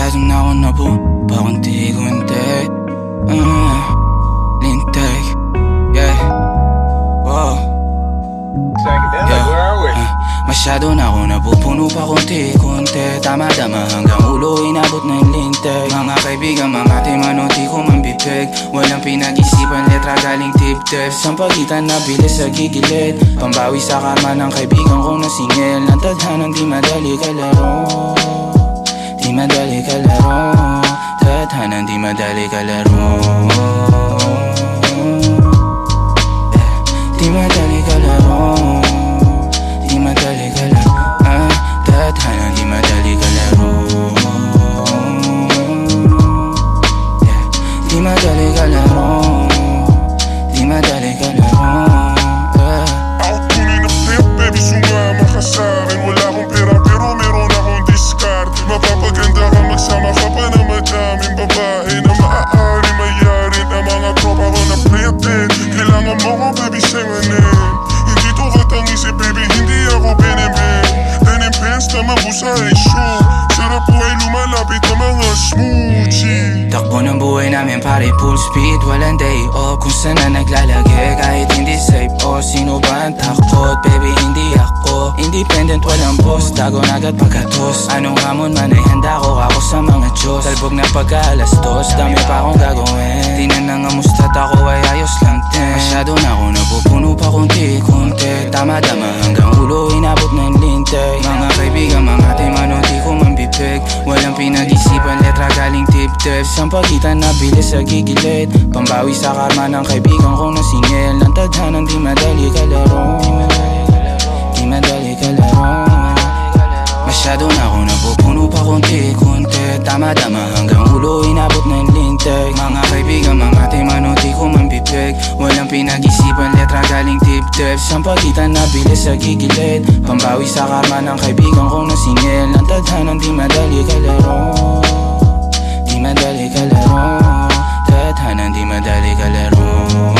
Masyado na ako nabuba kung di ko hindi uh, Lintik, yeah, wow. Yeah. Uh, masyado na ako napupuno pa konti-konti Tama-tama hanggang ulo inabot ng lintik Mga kaibigan, mga timano, di ko man bibig Walang pinag-isipan, letra galing tip-tip Sa pagitan na bilis sa gigilid Pambawi sa karma ng kaibigan kong nasingil Ng tadhanang di madali kalaro madali kalaro Eh, Takbo ng buhay namin pare full speed Walang day off. Kung saan na naglalagi Kahit hindi safe o sino ba ang takot Baby hindi ako Independent walang boss Tago na agad pagkatos Anong hamon man ay handa ko ako sa mga Diyos Talbog na pagkaalas dos Dami pa akong gagawin tip-tip Sa pagitan na bilis sa gigilid. Pambawi sa karma ng kaibigan ko na singil. Ng tadhanang di madali kalaro Di madali kalaro Masyado na ako napupuno pa konti-konti. Tama-tama hanggang ulo inabot ng lintek Mga kaibigan, mga timanoti ko mambibig Walang pinag-isipan, letra galing tip-tip. Sa pagitan na bilis sa gigilid. Pambawi sa karma ng kaibigan ko na singil. Ang tadhanang di madali kalaro Di madali kalaro Tadhanang di madali kalaro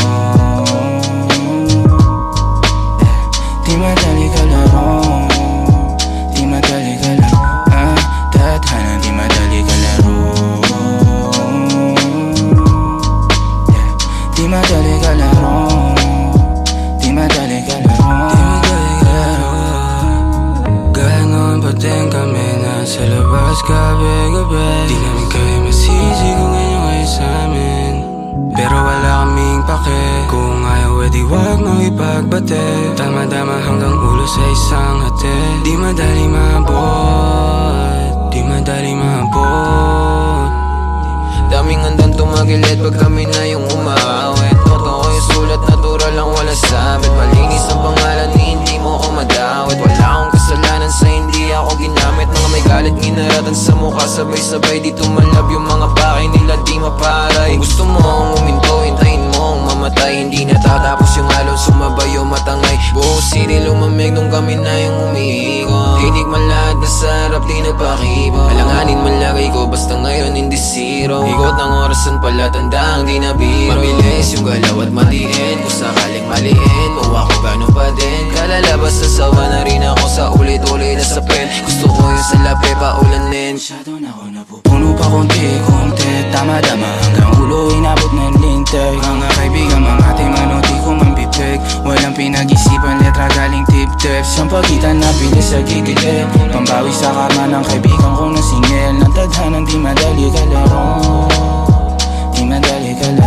Kung ayaw edi wag mo ipagbate. Tama-tama hanggang ulo sa isang hati. Di madali maabot Di madali maabot. Daming handang tumagilid pag kami na yung umawit Totoo yung sulat, natural lang wala sabit Malinis ang pangalan hindi mo ko madawit. Wala akong kasalanan sa hindi ako ginamit. Mga may galit ginaratan sa mukha. Sabay-sabay di tumalab umiikot Tinig man lahat na sarap, di nagpakibo Alanganin man lagay ko, basta ngayon hindi zero. Ikot ng orasan pala, tandang di na biro. Mabilis yung galaw at matiin Kung sakaling maliin, mo ako gano'n pa din. Kalalabas sa sawa na rin ako sa ulit-ulit na sapin. Gusto ko yung sa labi pa ulanin Masyado na ako napupuno pa konti-konti Tama-tama hanggang ulo inabot ng lintek Mga kaibigan, mga timanoti ko mambibig Walang pinag-isipan, letra galing tip-tip Sa pagitan na bilis sa gigilid Pambawi sa karma ng kaibigan ko na singil. Ng tadhanang di madali kalaro Di madali kalaro